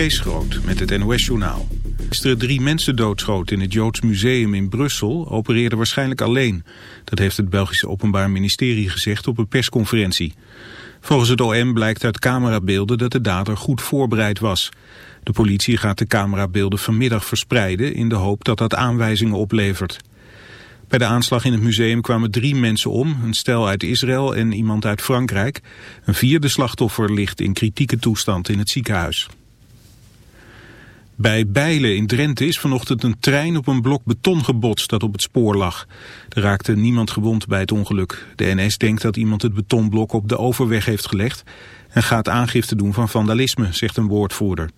Kees met het NOS-journaal. Gisteren drie mensen doodschoot in het Joods Museum in Brussel opereerde waarschijnlijk alleen. Dat heeft het Belgische Openbaar Ministerie gezegd op een persconferentie. Volgens het OM blijkt uit camerabeelden dat de dader goed voorbereid was. De politie gaat de camerabeelden vanmiddag verspreiden in de hoop dat dat aanwijzingen oplevert. Bij de aanslag in het museum kwamen drie mensen om, een stel uit Israël en iemand uit Frankrijk. Een vierde slachtoffer ligt in kritieke toestand in het ziekenhuis. Bij Bijlen in Drenthe is vanochtend een trein op een blok beton gebotst dat op het spoor lag. Er raakte niemand gewond bij het ongeluk. De NS denkt dat iemand het betonblok op de overweg heeft gelegd en gaat aangifte doen van vandalisme, zegt een woordvoerder.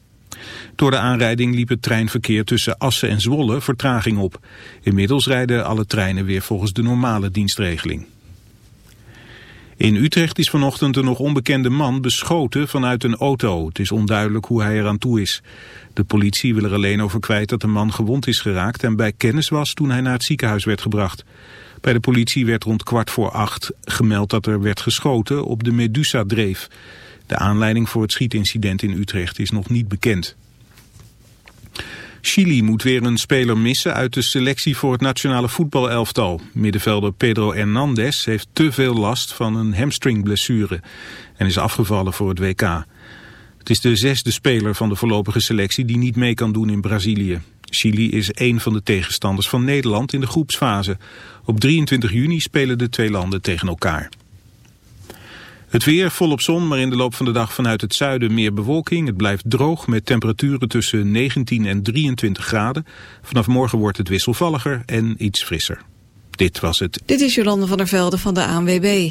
Door de aanrijding liep het treinverkeer tussen Assen en Zwolle vertraging op. Inmiddels rijden alle treinen weer volgens de normale dienstregeling. In Utrecht is vanochtend een nog onbekende man beschoten vanuit een auto. Het is onduidelijk hoe hij eraan toe is. De politie wil er alleen over kwijt dat de man gewond is geraakt en bij kennis was toen hij naar het ziekenhuis werd gebracht. Bij de politie werd rond kwart voor acht gemeld dat er werd geschoten op de Medusa-dreef. De aanleiding voor het schietincident in Utrecht is nog niet bekend. Chili moet weer een speler missen uit de selectie voor het nationale voetbalelftal. Middenvelder Pedro Hernandez heeft te veel last van een hamstringblessure en is afgevallen voor het WK. Het is de zesde speler van de voorlopige selectie die niet mee kan doen in Brazilië. Chili is een van de tegenstanders van Nederland in de groepsfase. Op 23 juni spelen de twee landen tegen elkaar. Het weer volop zon, maar in de loop van de dag vanuit het zuiden meer bewolking. Het blijft droog met temperaturen tussen 19 en 23 graden. Vanaf morgen wordt het wisselvalliger en iets frisser. Dit was het. Dit is Jolande van der Velde van de ANWB.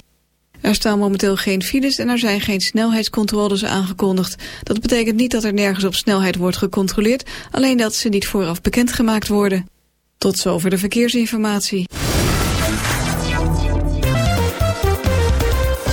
Er staan momenteel geen files en er zijn geen snelheidscontroles aangekondigd. Dat betekent niet dat er nergens op snelheid wordt gecontroleerd, alleen dat ze niet vooraf bekendgemaakt worden. Tot zover de verkeersinformatie.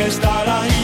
Estar ahí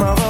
my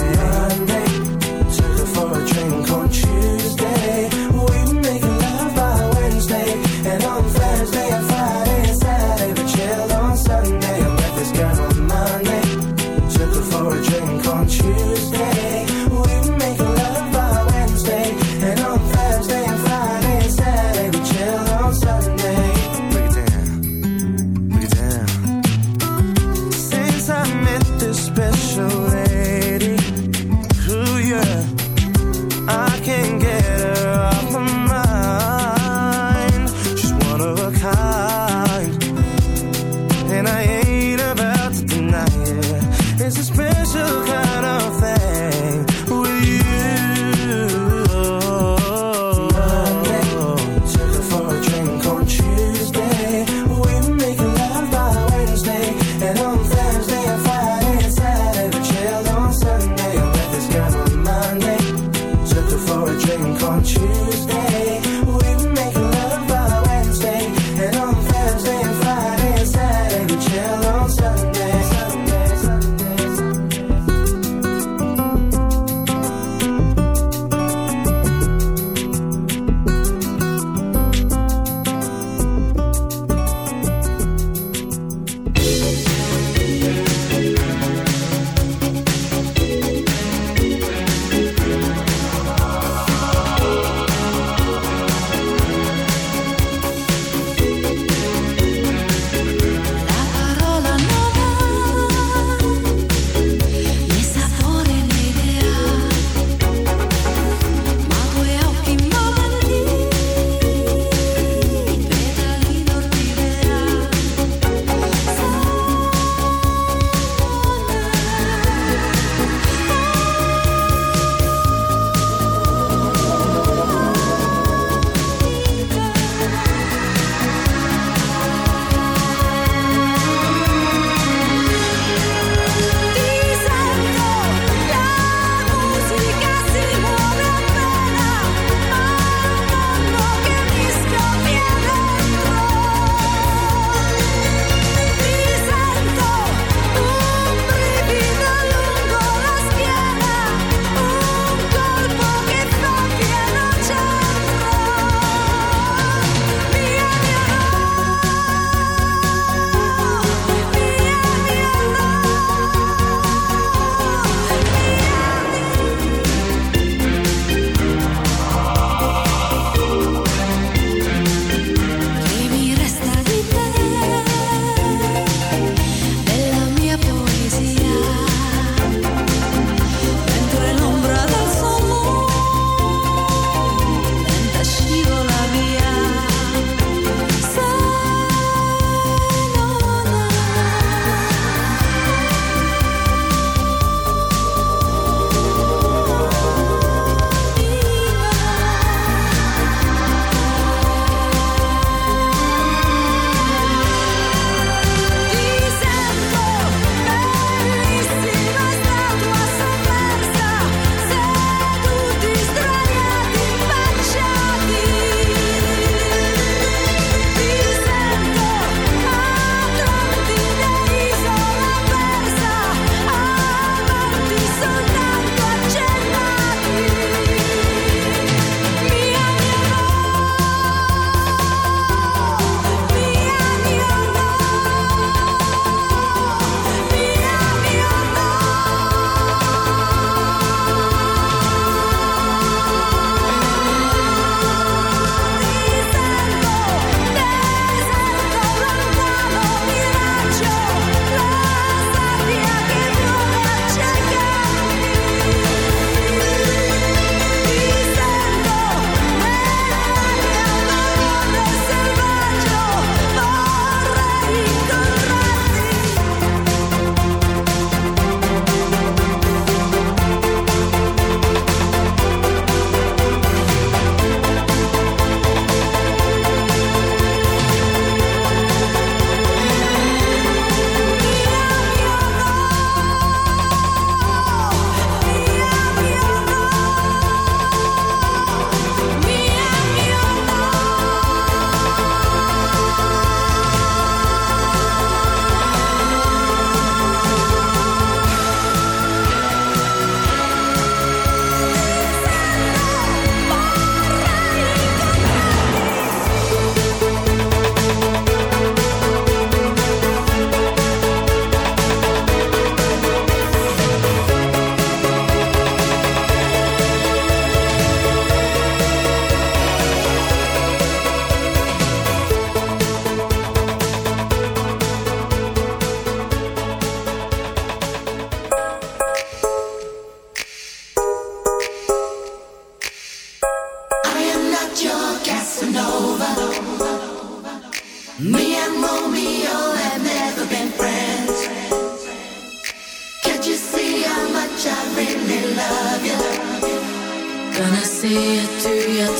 see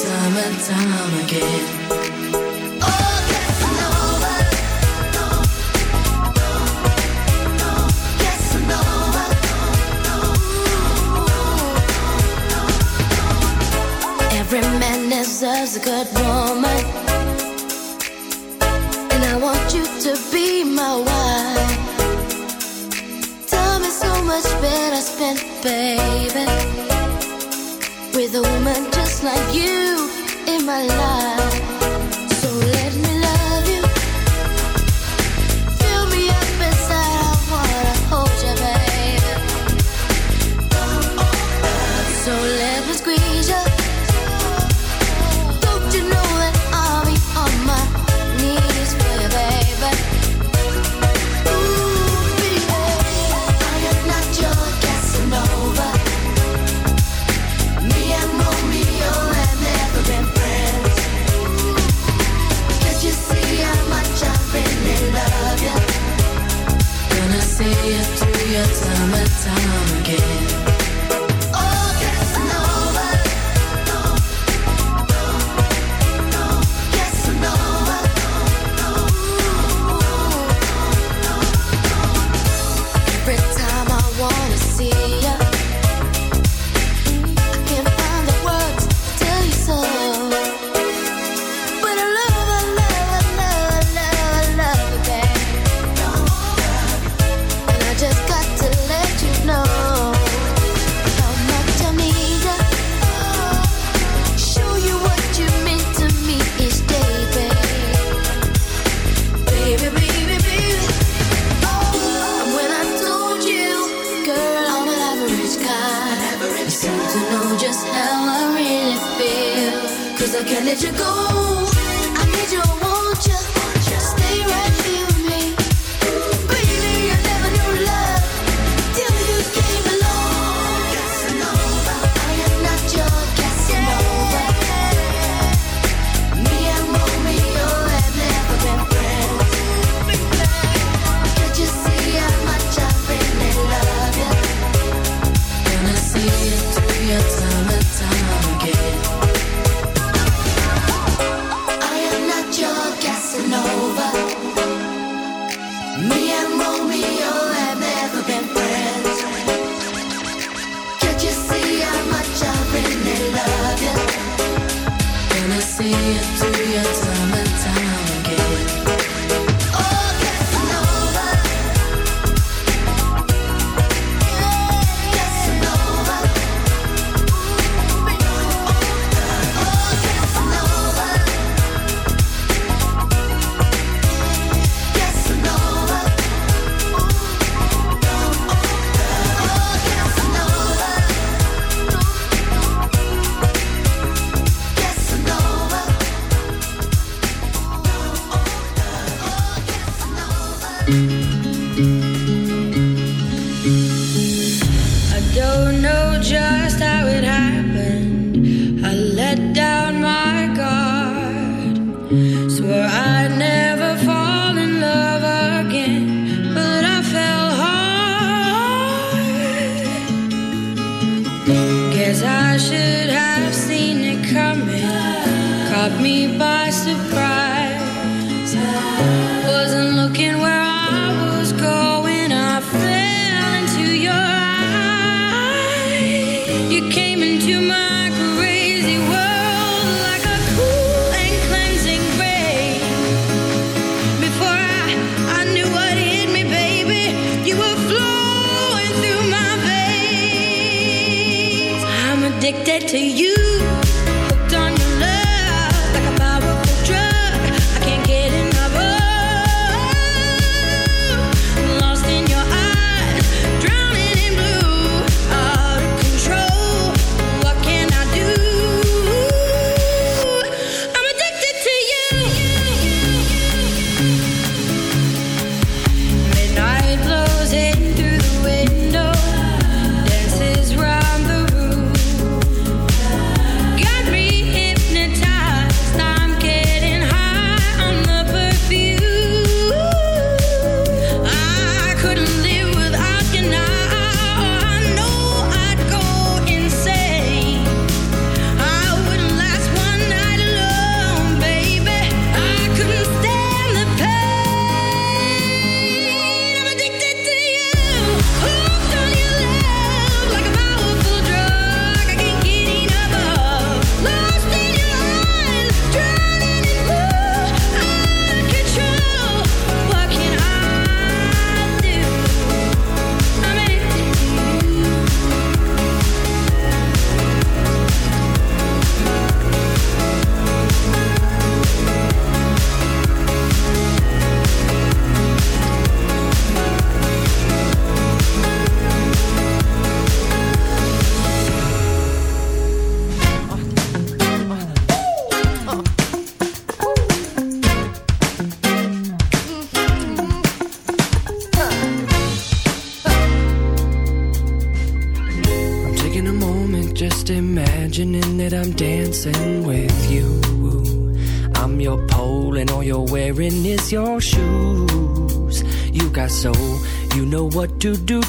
time and time again. Oh. Every man deserves a good woman.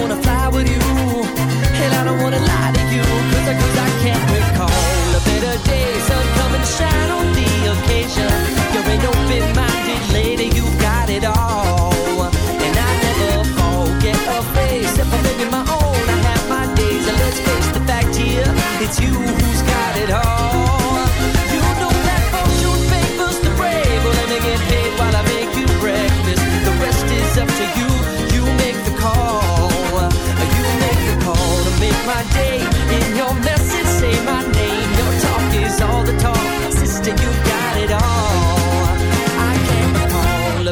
wanna fly with you, and I don't wanna lie to you,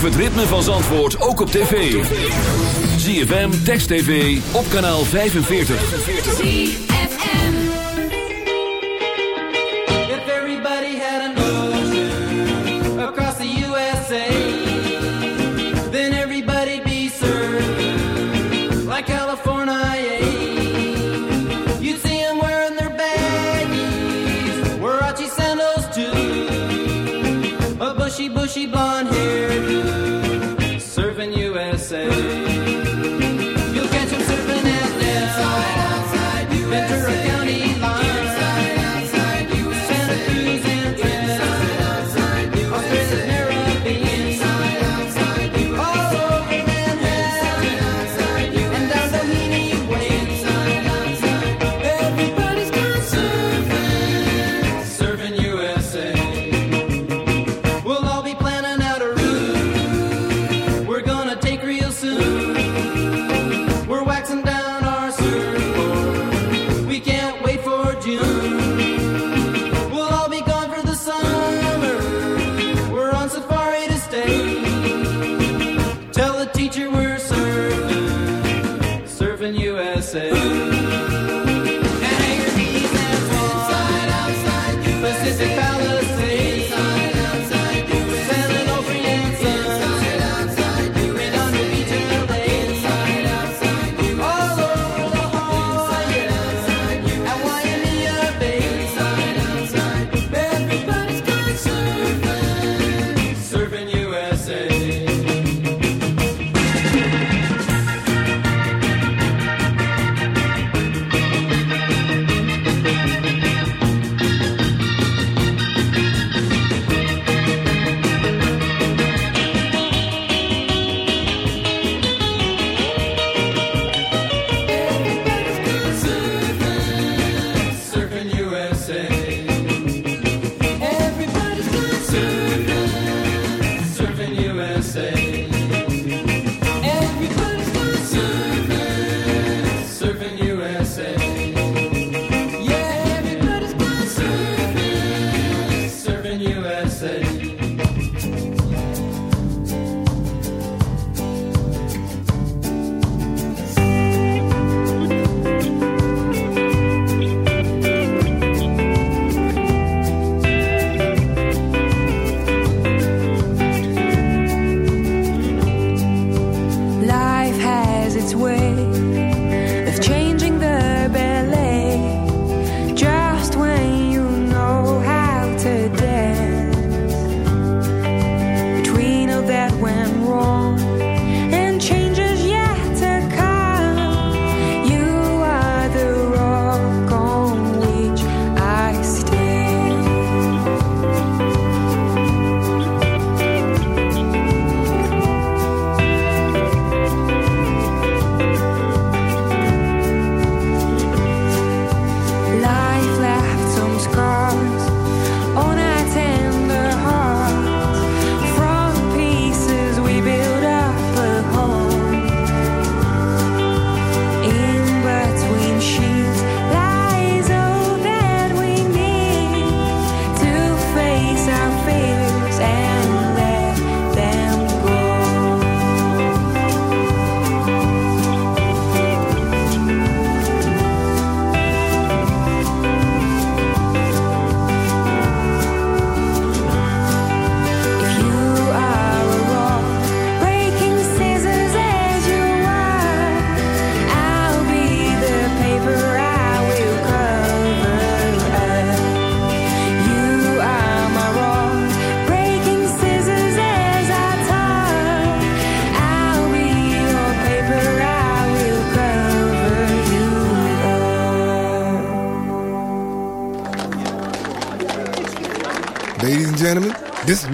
Beleef het ritme van Zandvoort ook op tv. ZFM, Text TV, op kanaal 45. ZFM If everybody had an ocean across the USA Then everybody'd be served like California You'd see them wearing their baggies, Warachi sandals too A bushy, bushy blonde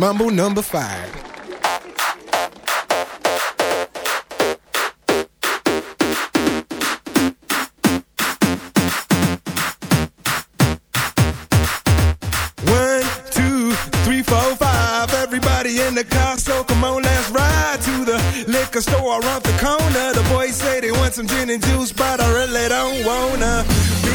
Mumble number five. in the car, so come on, let's ride to the liquor store around the corner. The boys say they want some gin and juice, but I really don't wanna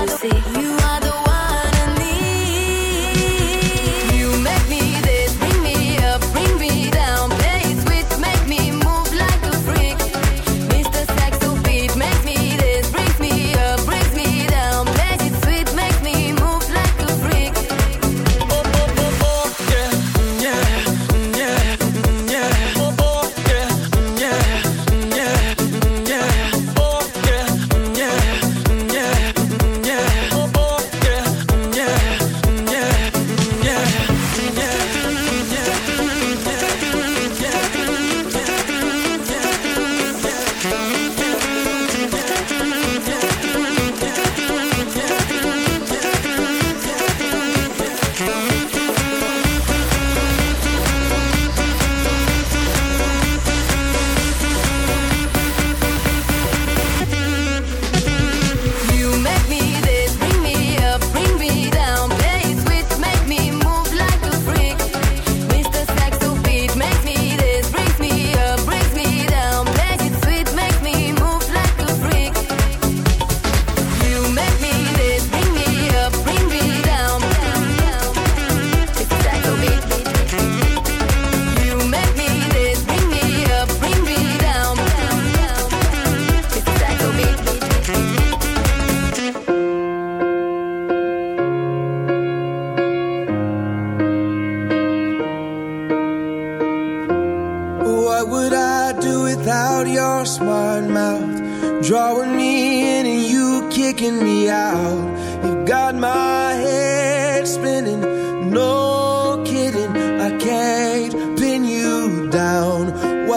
you see. You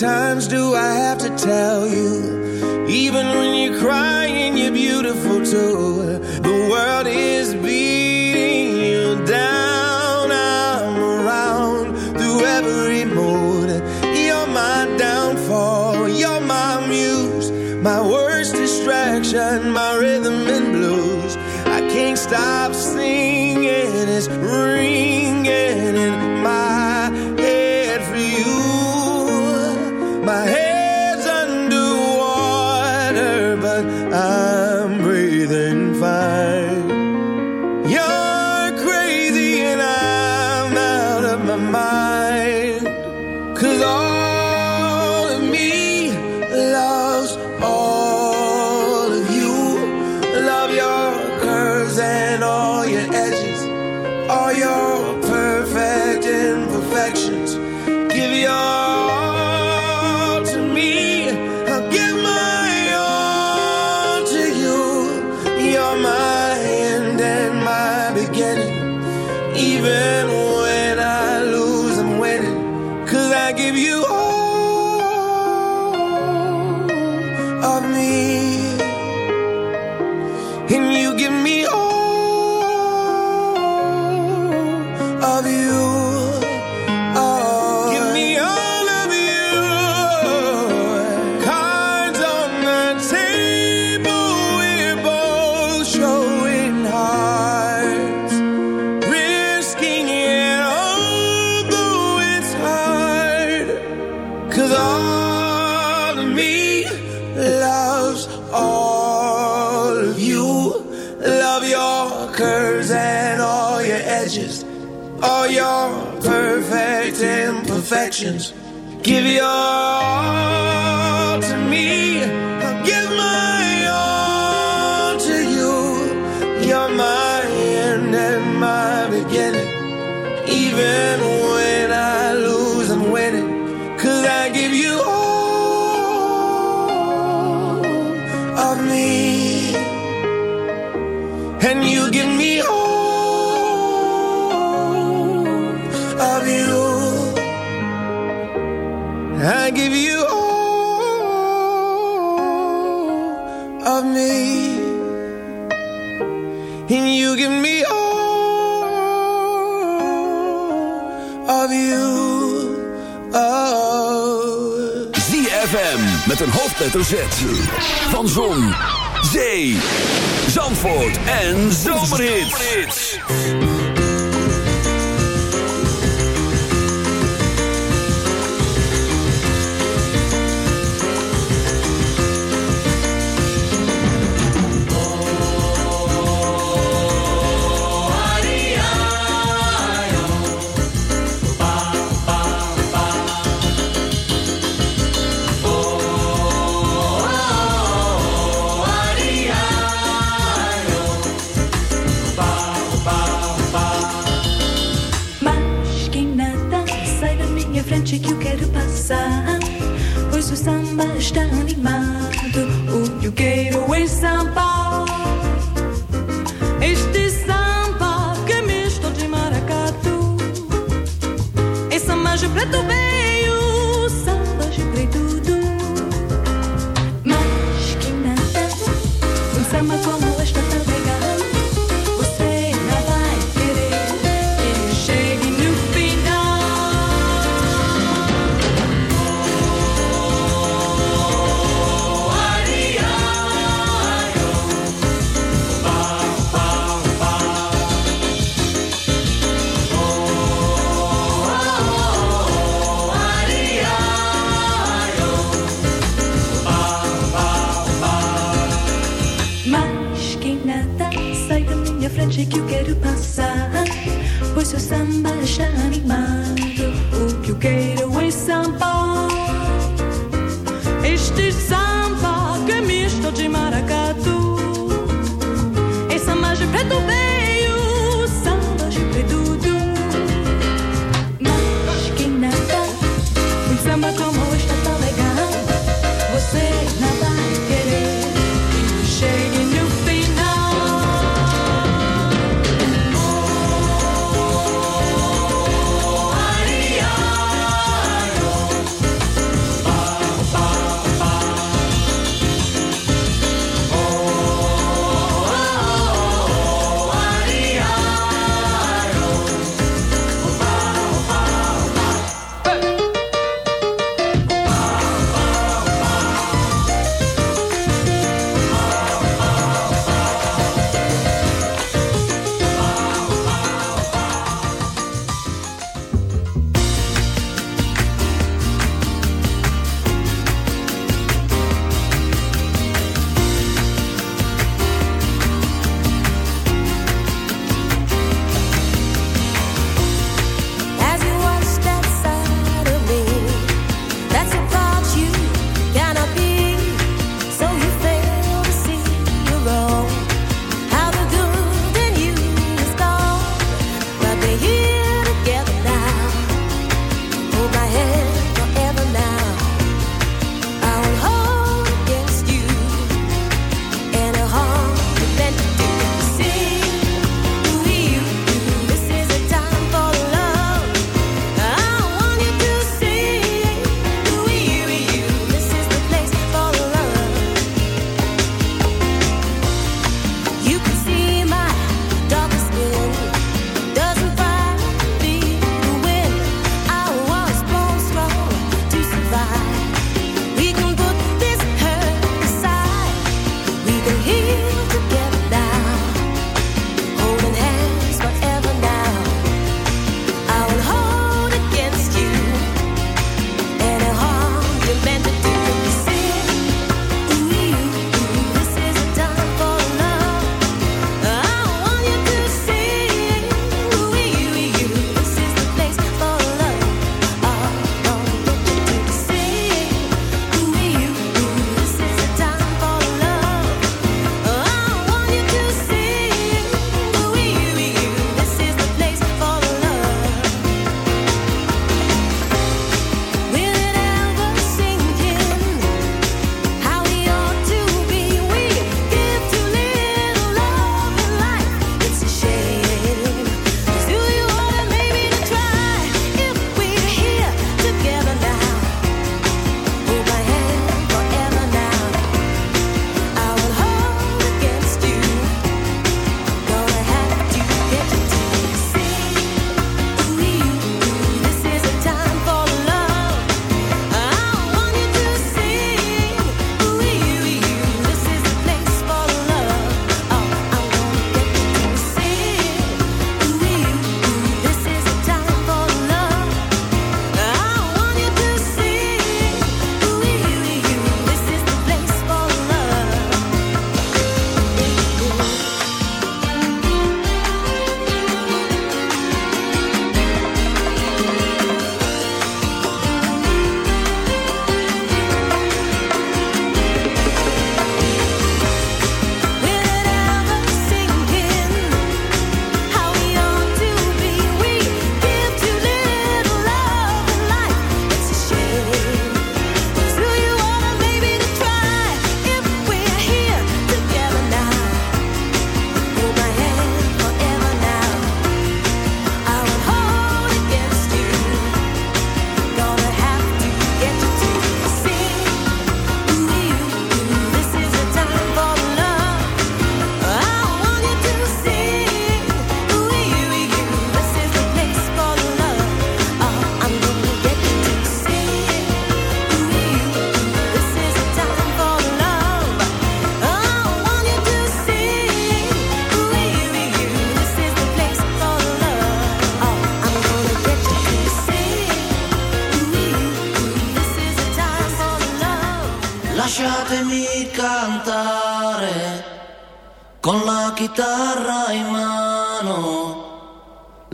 times do I have to tell you? Even when I'm breathing emotions. Give your I give you all of me, and you give me all of you. Oh. Fm met een hoofdletter Z van Zon, Zee, Zandvoort en Zomerhits. Está animado. O que eu quero é samba. Este samba que misto de maracatu. É samba preto veio, Mas quem nada sai da minha frente que eu quero passar. Pois seu samba está animado. O que eu quero é samba. Este samba que misto de maracatu.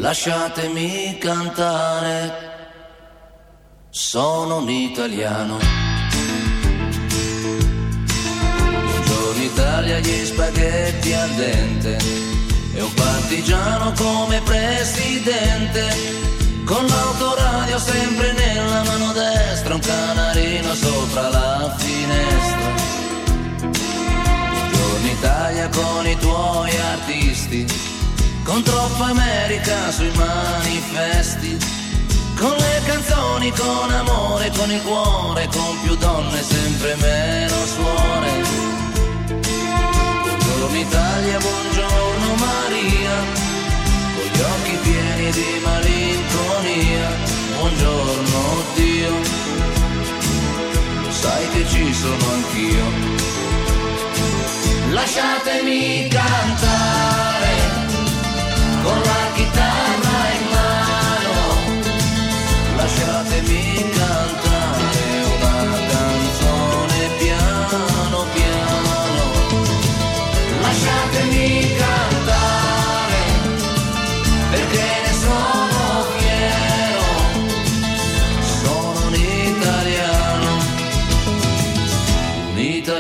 Lascia canzoni, con amore, con il cuore, con più donne, sempre meno suore. Buongiorno Italia, buongiorno Maria con gli occhi pieni di malinconia. Buongiorno Dio, lo sai che ci sono anch'io. Lasciatemi cantare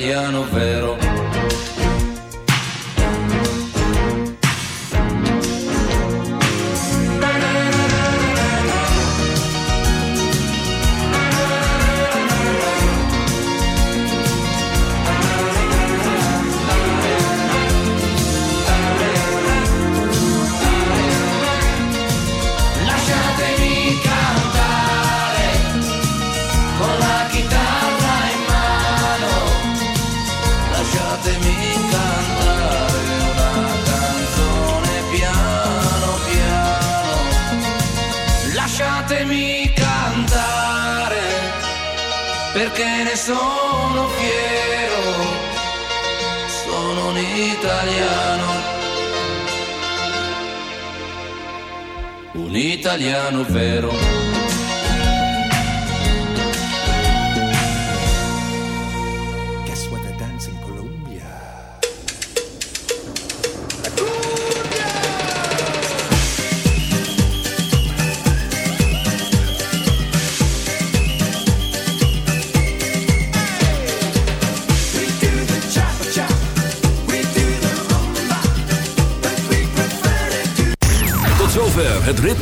italiano vero. vero.